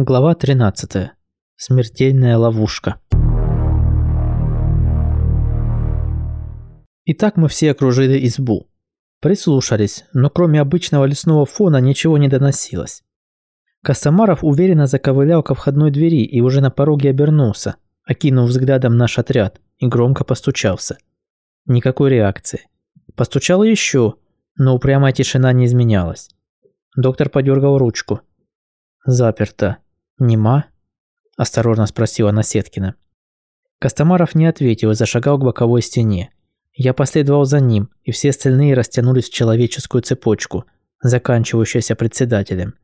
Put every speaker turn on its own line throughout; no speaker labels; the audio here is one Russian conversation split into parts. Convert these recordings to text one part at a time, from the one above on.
Глава 13. Смертельная ловушка. Итак, мы все окружили избу. Прислушались, но кроме обычного лесного фона ничего не доносилось. Костомаров уверенно заковылял ко входной двери и уже на пороге обернулся, окинув взглядом наш отряд и громко постучался. Никакой реакции. Постучал еще, но упрямая тишина не изменялась. Доктор подергал ручку. Заперто. «Нема?» – осторожно спросила Насеткина. Костомаров не ответил и зашагал к боковой стене. Я последовал за ним, и все остальные растянулись в человеческую цепочку, заканчивающуюся председателем.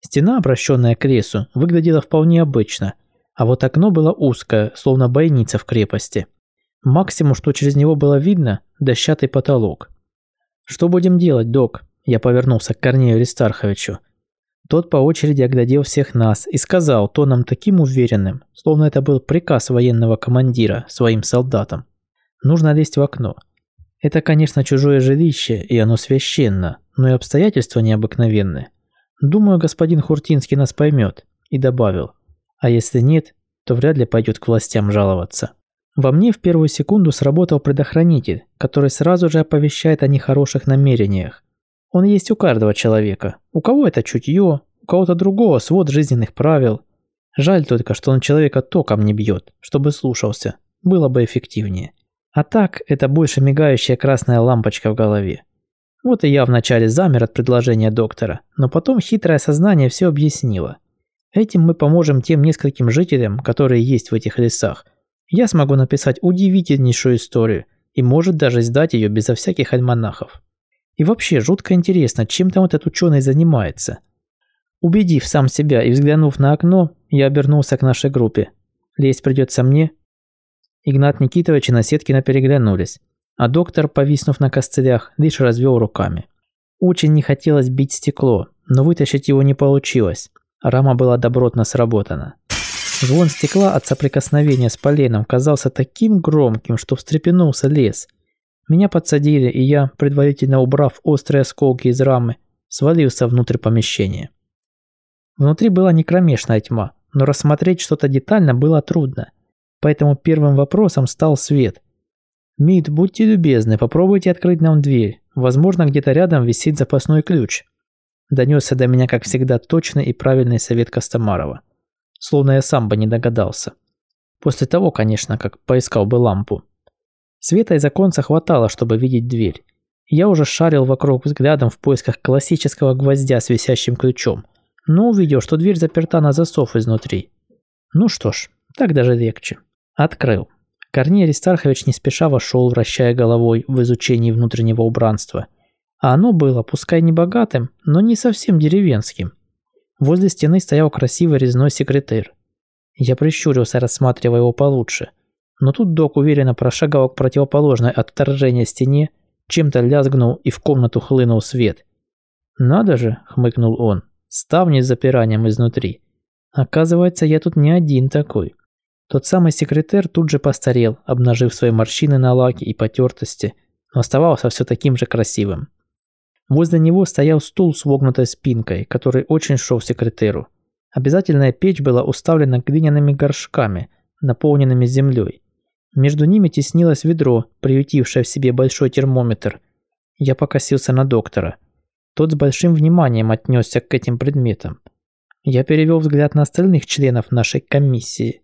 Стена, обращенная к лесу, выглядела вполне обычно, а вот окно было узкое, словно бойница в крепости. Максимум, что через него было видно – дощатый потолок. «Что будем делать, док?» Я повернулся к Корнею Ристарховичу. Тот по очереди оглядел всех нас и сказал тоном таким уверенным, словно это был приказ военного командира своим солдатам. Нужно лезть в окно. Это, конечно, чужое жилище, и оно священно, но и обстоятельства необыкновенные. Думаю, господин Хуртинский нас поймет. И добавил. А если нет, то вряд ли пойдет к властям жаловаться. Во мне в первую секунду сработал предохранитель, который сразу же оповещает о нехороших намерениях. Он есть у каждого человека. У кого это чутье, у кого-то другого свод жизненных правил. Жаль только, что он человека током не бьет, чтобы слушался. Было бы эффективнее. А так, это больше мигающая красная лампочка в голове. Вот и я вначале замер от предложения доктора, но потом хитрое сознание все объяснило. Этим мы поможем тем нескольким жителям, которые есть в этих лесах. Я смогу написать удивительнейшую историю и может даже издать ее безо всяких альманахов. И вообще, жутко интересно, чем там этот ученый занимается. Убедив сам себя и взглянув на окно, я обернулся к нашей группе. Лезть придется мне. Игнат Никитович и Насеткина переглянулись, а доктор, повиснув на костылях, лишь развел руками. Очень не хотелось бить стекло, но вытащить его не получилось. Рама была добротно сработана. Звон стекла от соприкосновения с поленом казался таким громким, что встрепенулся лес – меня подсадили, и я, предварительно убрав острые осколки из рамы, свалился внутрь помещения. Внутри была не кромешная тьма, но рассмотреть что-то детально было трудно. Поэтому первым вопросом стал свет. «Мид, будьте любезны, попробуйте открыть нам дверь. Возможно, где-то рядом висит запасной ключ». Донесся до меня, как всегда, точный и правильный совет Костомарова. Словно я сам бы не догадался. После того, конечно, как поискал бы лампу. Света из оконца хватало, чтобы видеть дверь. Я уже шарил вокруг взглядом в поисках классического гвоздя с висящим ключом, но увидел, что дверь заперта на засов изнутри. Ну что ж, так даже легче. Открыл. Корней Аристархович не спеша вошел, вращая головой в изучении внутреннего убранства. А оно было, пускай не богатым, но не совсем деревенским. Возле стены стоял красивый резной секретарь. Я прищурился, рассматривая его получше – но тут док уверенно прошагал к противоположной от вторжения стене, чем-то лязгнул и в комнату хлынул свет. «Надо же», — хмыкнул он, — «ставни с запиранием изнутри. Оказывается, я тут не один такой». Тот самый секретарь тут же постарел, обнажив свои морщины на лаке и потертости, но оставался все таким же красивым. Возле него стоял стул с вогнутой спинкой, который очень шел секретеру. Обязательная печь была уставлена глиняными горшками, наполненными землей. Между ними теснилось ведро, приютившее в себе большой термометр. Я покосился на доктора. Тот с большим вниманием отнесся к этим предметам. Я перевел взгляд на остальных членов нашей комиссии.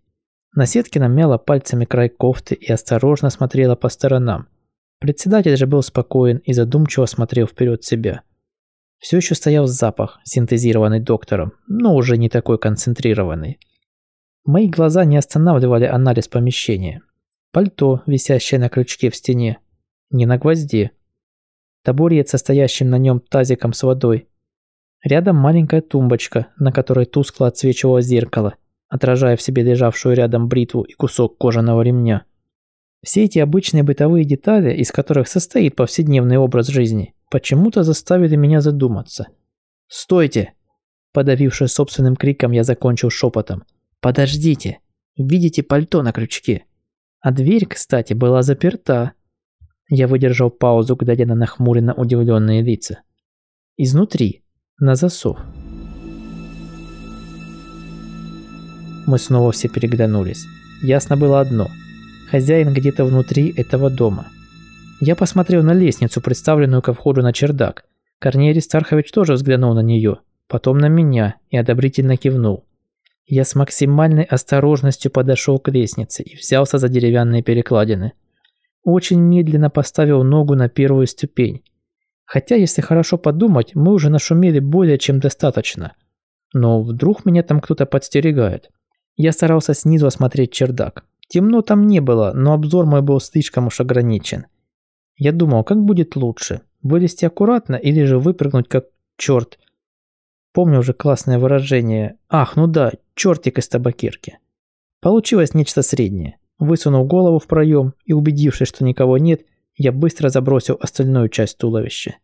Насеткина мяла пальцами край кофты и осторожно смотрела по сторонам. Председатель же был спокоен и задумчиво смотрел вперед себя. Все еще стоял запах, синтезированный доктором, но уже не такой концентрированный. Мои глаза не останавливали анализ помещения. Пальто, висящее на крючке в стене. Не на гвозде. Табурет, состоящим на нем тазиком с водой. Рядом маленькая тумбочка, на которой тускло отсвечивало зеркало, отражая в себе лежавшую рядом бритву и кусок кожаного ремня. Все эти обычные бытовые детали, из которых состоит повседневный образ жизни, почему-то заставили меня задуматься. «Стойте!» Подавившись собственным криком, я закончил шепотом. «Подождите! Видите пальто на крючке?» А дверь, кстати, была заперта. Я выдержал паузу, глядя на нахмуренно удивленные лица. Изнутри, на засов. Мы снова все переглянулись. Ясно было одно. Хозяин где-то внутри этого дома. Я посмотрел на лестницу, представленную ко входу на чердак. Корнелий Стархович тоже взглянул на нее, потом на меня и одобрительно кивнул. Я с максимальной осторожностью подошел к лестнице и взялся за деревянные перекладины. Очень медленно поставил ногу на первую ступень. Хотя, если хорошо подумать, мы уже нашумели более чем достаточно. Но вдруг меня там кто-то подстерегает. Я старался снизу осмотреть чердак. Темно там не было, но обзор мой был слишком уж ограничен. Я думал, как будет лучше, вылезти аккуратно или же выпрыгнуть как черт. Помню уже классное выражение «Ах, ну да, чертик из табакерки». Получилось нечто среднее. Высунув голову в проем и убедившись, что никого нет, я быстро забросил остальную часть туловища.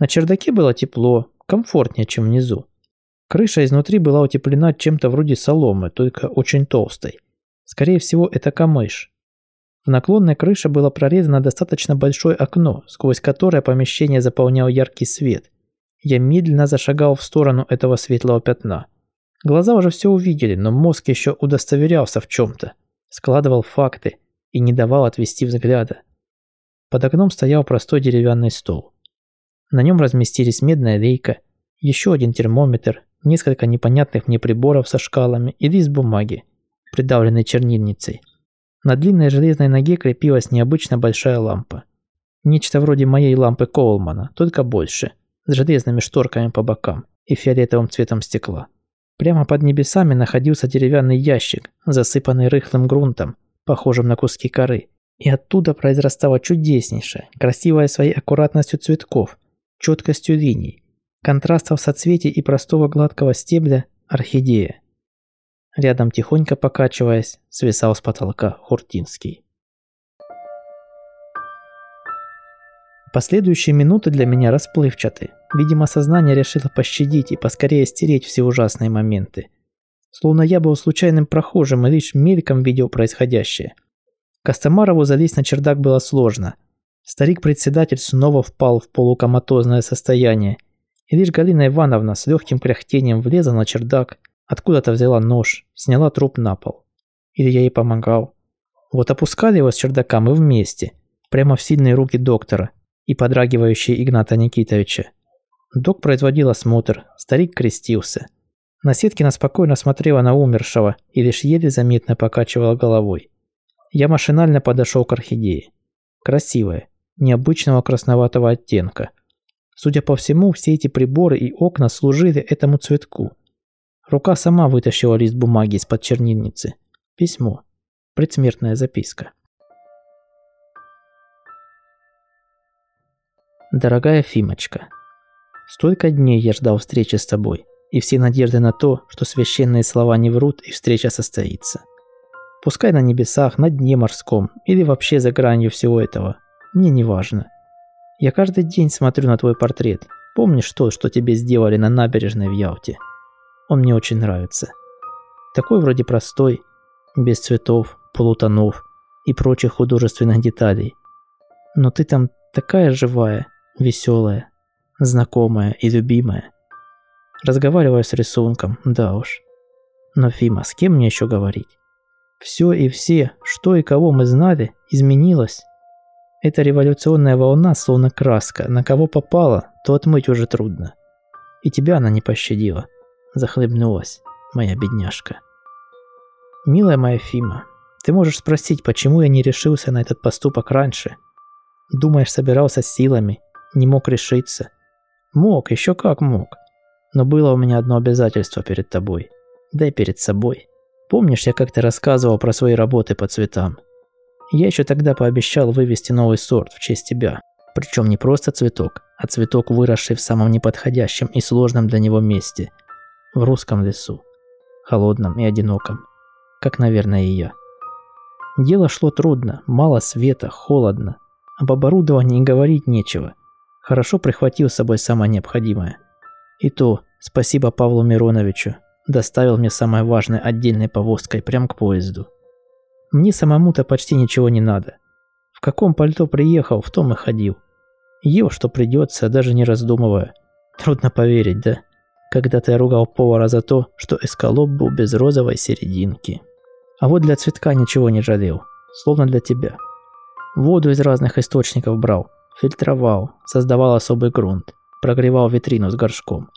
На чердаке было тепло, комфортнее, чем внизу. Крыша изнутри была утеплена чем-то вроде соломы, только очень толстой. Скорее всего, это камыш. В наклонной крыше было прорезано достаточно большое окно, сквозь которое помещение заполнял яркий свет. Я медленно зашагал в сторону этого светлого пятна. Глаза уже все увидели, но мозг еще удостоверялся в чем-то складывал факты и не давал отвести взгляда. Под окном стоял простой деревянный стол. На нем разместились медная лейка, еще один термометр, несколько непонятных мне приборов со шкалами и лист бумаги, придавленный чернильницей. На длинной железной ноге крепилась необычно большая лампа. Нечто вроде моей лампы Коулмана, только больше, с железными шторками по бокам и фиолетовым цветом стекла. Прямо под небесами находился деревянный ящик, засыпанный рыхлым грунтом, похожим на куски коры. И оттуда произрастала чудеснейшая, красивая своей аккуратностью цветков, четкостью линий, контрастов соцветий и простого гладкого стебля орхидея. Рядом, тихонько покачиваясь, свисал с потолка Хуртинский. Последующие минуты для меня расплывчаты. Видимо, сознание решило пощадить и поскорее стереть все ужасные моменты. Словно я был случайным прохожим и лишь мельком видел происходящее. Костомарову залезть на чердак было сложно. Старик-председатель снова впал в полукоматозное состояние. И лишь Галина Ивановна с легким кряхтением влезла на чердак, откуда-то взяла нож, сняла труп на пол. Или я ей помогал. Вот опускали его с чердака мы вместе, прямо в сильные руки доктора и подрагивающие Игната Никитовича. Док производил осмотр, старик крестился. Наседкина спокойно смотрела на умершего и лишь еле заметно покачивала головой. Я машинально подошел к орхидее. Красивая, необычного красноватого оттенка. Судя по всему, все эти приборы и окна служили этому цветку. Рука сама вытащила лист бумаги из-под чернильницы. Письмо. Предсмертная записка. Дорогая Фимочка, Столько дней я ждал встречи с тобой, и все надежды на то, что священные слова не врут и встреча состоится. Пускай на небесах, на дне морском или вообще за гранью всего этого, мне не важно. Я каждый день смотрю на твой портрет. Помнишь то, что тебе сделали на набережной в Ялте? Он мне очень нравится. Такой вроде простой, без цветов, полутонов и прочих художественных деталей. Но ты там такая живая, веселая, знакомая и любимая. Разговариваю с рисунком, да уж. Но, Фима, с кем мне еще говорить? Все и все, что и кого мы знали, изменилось. Эта революционная волна, словно краска, на кого попала, то отмыть уже трудно. И тебя она не пощадила. Захлебнулась, моя бедняжка. Милая моя Фима, ты можешь спросить, почему я не решился на этот поступок раньше? Думаешь, собирался силами, не мог решиться – Мог, еще как мог. Но было у меня одно обязательство перед тобой. Да и перед собой. Помнишь, я как-то рассказывал про свои работы по цветам? Я еще тогда пообещал вывести новый сорт в честь тебя. Причем не просто цветок, а цветок, выросший в самом неподходящем и сложном для него месте. В русском лесу. Холодном и одиноком. Как, наверное, и я. Дело шло трудно, мало света, холодно. Об оборудовании говорить нечего – Хорошо прихватил с собой самое необходимое. И то, спасибо Павлу Мироновичу, доставил мне самое важное отдельной повозкой прямо к поезду. Мне самому-то почти ничего не надо. В каком пальто приехал, в том и ходил. Ел, что придется, даже не раздумывая. Трудно поверить, да? Когда-то я ругал повара за то, что эскалоп был без розовой серединки. А вот для цветка ничего не жалел, словно для тебя. Воду из разных источников брал, фильтровал, создавал особый грунт, прогревал витрину с горшком.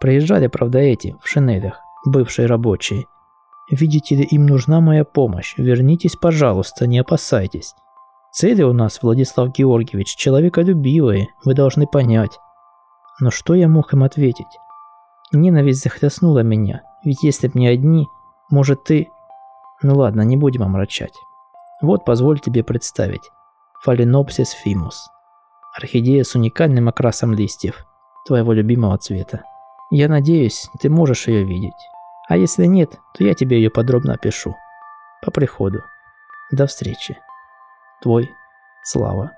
Приезжали, правда, эти, в шинелях, бывшие рабочие. Видите ли, им нужна моя помощь. Вернитесь, пожалуйста, не опасайтесь. Цели у нас, Владислав Георгиевич, человеколюбивые, вы должны понять. Но что я мог им ответить? Ненависть захлестнула меня, ведь если б не одни, может ты... Ну ладно, не будем омрачать. Вот позволь тебе представить. Фаленопсис фимус. Орхидея с уникальным окрасом листьев, твоего любимого цвета. Я надеюсь, ты можешь ее видеть. А если нет, то я тебе ее подробно опишу. По приходу. До встречи. Твой Слава.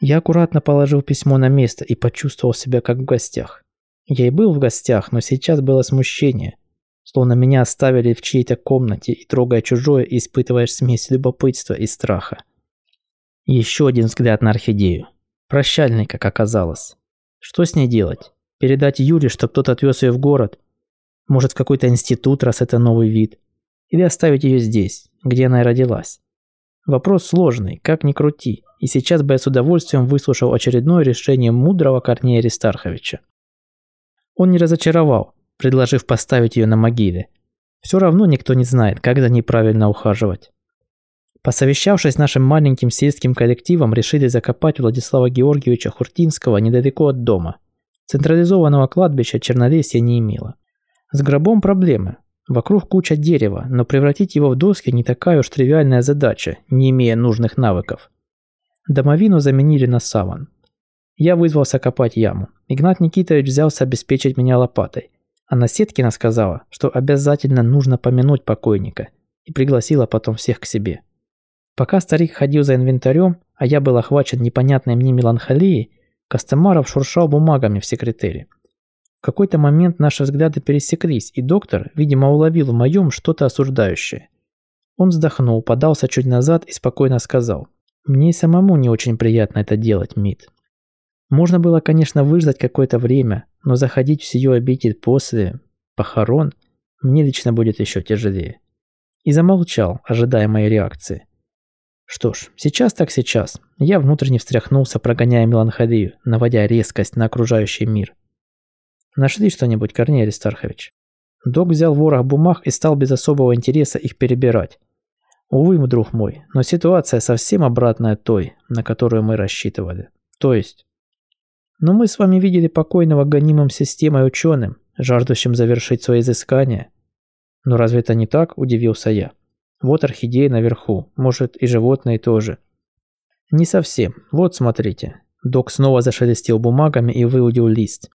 Я аккуратно положил письмо на место и почувствовал себя как в гостях. Я и был в гостях, но сейчас было смущение. Словно меня оставили в чьей-то комнате и, трогая чужое, испытываешь смесь любопытства и страха. Еще один взгляд на орхидею. Прощальный, как оказалось. Что с ней делать? Передать Юре, чтобы тот отвез ее в город? Может, в какой-то институт, раз это новый вид? Или оставить ее здесь, где она и родилась? Вопрос сложный, как ни крути, и сейчас бы я с удовольствием выслушал очередное решение мудрого Корнея Аристарховича. Он не разочаровал, предложив поставить ее на могиле. Все равно никто не знает, как за ней правильно ухаживать. Посовещавшись с нашим маленьким сельским коллективом, решили закопать Владислава Георгиевича Хуртинского недалеко от дома. Централизованного кладбища Чернолесья не имело. С гробом проблемы. Вокруг куча дерева, но превратить его в доски не такая уж тривиальная задача, не имея нужных навыков. Домовину заменили на саван. Я вызвался копать яму. Игнат Никитович взялся обеспечить меня лопатой. А Насеткина сказала, что обязательно нужно помянуть покойника, и пригласила потом всех к себе. Пока старик ходил за инвентарем, а я был охвачен непонятной мне меланхолией, Костомаров шуршал бумагами в секретаре. В какой-то момент наши взгляды пересеклись, и доктор, видимо, уловил в моем что-то осуждающее. Он вздохнул, подался чуть назад и спокойно сказал. «Мне самому не очень приятно это делать, Мит. Можно было, конечно, выждать какое-то время, но заходить в сию обитель после похорон мне лично будет еще тяжелее». И замолчал, ожидая моей реакции. Что ж, сейчас так сейчас. Я внутренне встряхнулся, прогоняя меланхолию, наводя резкость на окружающий мир. Нашли что-нибудь, Корней Аристархович?» Док взял ворох бумаг и стал без особого интереса их перебирать. Увы, друг мой, но ситуация совсем обратная той, на которую мы рассчитывали. То есть... Но мы с вами видели покойного гонимым системой ученым, жаждущим завершить свои изыскания. Но разве это не так, удивился я. Вот орхидеи наверху, может и животные тоже. Не совсем. Вот смотрите. Док снова зашелестел бумагами и выудил лист.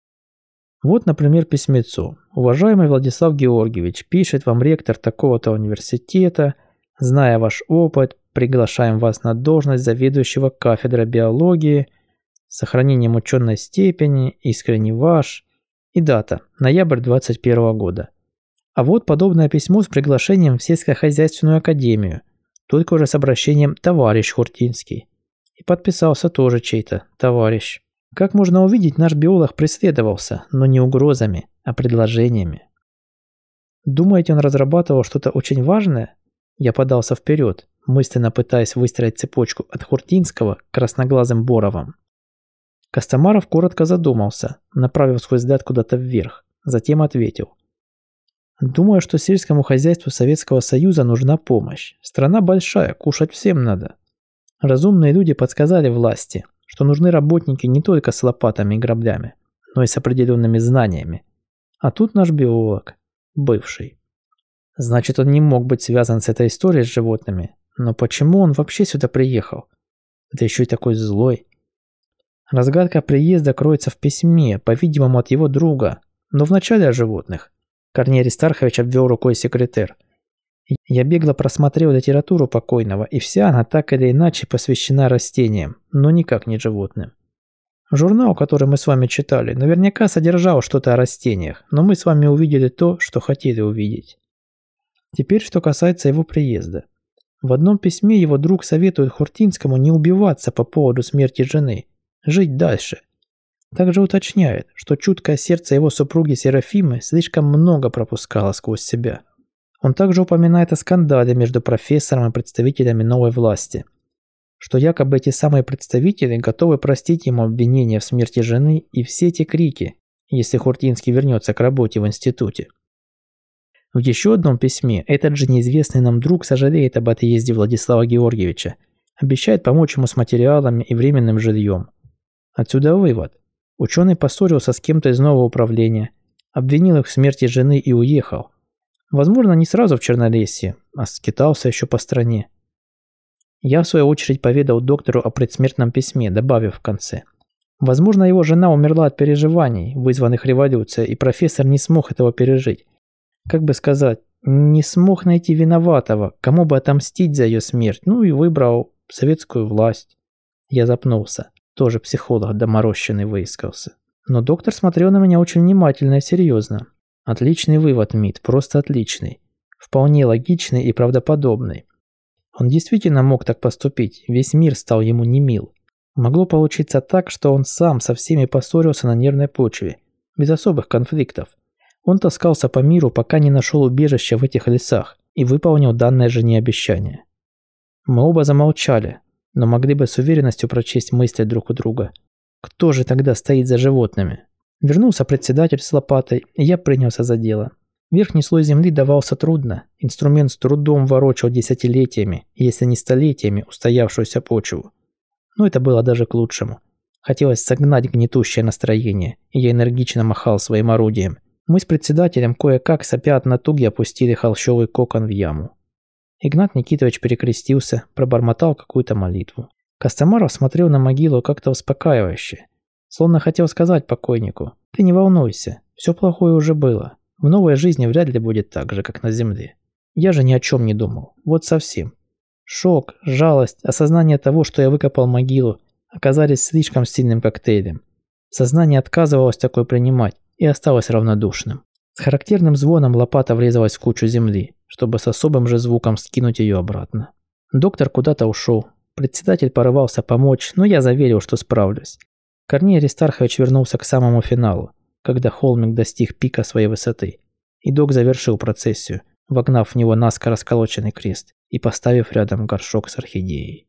Вот, например, письмецо. Уважаемый Владислав Георгиевич, пишет вам ректор такого-то университета, зная ваш опыт, приглашаем вас на должность заведующего кафедрой биологии, сохранением ученой степени, искренне ваш, и дата, ноябрь 21 года. А вот подобное письмо с приглашением в сельскохозяйственную академию, только уже с обращением «товарищ Хуртинский». И подписался тоже чей-то «товарищ». Как можно увидеть, наш биолог преследовался, но не угрозами, а предложениями. Думаете, он разрабатывал что-то очень важное? Я подался вперед, мысленно пытаясь выстроить цепочку от Хуртинского к красноглазым Боровым. Костомаров коротко задумался, направив свой взгляд куда-то вверх, затем ответил. «Думаю, что сельскому хозяйству Советского Союза нужна помощь. Страна большая, кушать всем надо. Разумные люди подсказали власти, что нужны работники не только с лопатами и граблями, но и с определенными знаниями. А тут наш биолог, бывший. Значит, он не мог быть связан с этой историей с животными. Но почему он вообще сюда приехал? Да еще и такой злой. Разгадка приезда кроется в письме, по-видимому, от его друга. Но вначале о животных. Корней Аристархович обвел рукой секретарь. Я бегло просмотрел литературу покойного, и вся она так или иначе посвящена растениям, но никак не животным. Журнал, который мы с вами читали, наверняка содержал что-то о растениях, но мы с вами увидели то, что хотели увидеть. Теперь, что касается его приезда. В одном письме его друг советует Хуртинскому не убиваться по поводу смерти жены, жить дальше. Также уточняет, что чуткое сердце его супруги Серафимы слишком много пропускало сквозь себя. Он также упоминает о скандале между профессором и представителями новой власти, что якобы эти самые представители готовы простить ему обвинения в смерти жены и все эти крики, если Хуртинский вернется к работе в институте. В еще одном письме этот же неизвестный нам друг сожалеет об отъезде Владислава Георгиевича, обещает помочь ему с материалами и временным жильем. Отсюда вывод. Ученый поссорился с кем-то из нового управления, обвинил их в смерти жены и уехал. Возможно, не сразу в Чернолесье, а скитался еще по стране. Я, в свою очередь, поведал доктору о предсмертном письме, добавив в конце. Возможно, его жена умерла от переживаний, вызванных революцией, и профессор не смог этого пережить как бы сказать, не смог найти виноватого, кому бы отомстить за ее смерть, ну и выбрал советскую власть. Я запнулся. Тоже психолог доморощенный выискался. Но доктор смотрел на меня очень внимательно и серьезно. Отличный вывод, Мит, просто отличный. Вполне логичный и правдоподобный. Он действительно мог так поступить, весь мир стал ему немил. Могло получиться так, что он сам со всеми поссорился на нервной почве, без особых конфликтов. Он таскался по миру, пока не нашел убежище в этих лесах и выполнил данное жене обещание. Мы оба замолчали, но могли бы с уверенностью прочесть мысли друг у друга. Кто же тогда стоит за животными? Вернулся председатель с лопатой, и я принялся за дело. Верхний слой земли давался трудно, инструмент с трудом ворочал десятилетиями, если не столетиями, устоявшуюся почву. Но это было даже к лучшему. Хотелось согнать гнетущее настроение, и я энергично махал своим орудием – мы с председателем кое-как сопя от натуги опустили холщовый кокон в яму. Игнат Никитович перекрестился, пробормотал какую-то молитву. Костомаров смотрел на могилу как-то успокаивающе. Словно хотел сказать покойнику, «Ты не волнуйся, все плохое уже было. В новой жизни вряд ли будет так же, как на земле. Я же ни о чем не думал. Вот совсем. Шок, жалость, осознание того, что я выкопал могилу, оказались слишком сильным коктейлем. Сознание отказывалось такое принимать, и осталось равнодушным. С характерным звоном лопата врезалась в кучу земли, чтобы с особым же звуком скинуть ее обратно. Доктор куда-то ушел. Председатель порывался помочь, но я заверил, что справлюсь. Корней Аристархович вернулся к самому финалу, когда холмик достиг пика своей высоты. И док завершил процессию, вогнав в него наскоро сколоченный крест и поставив рядом горшок с орхидеей.